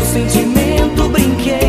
seu sentimento brinquedo.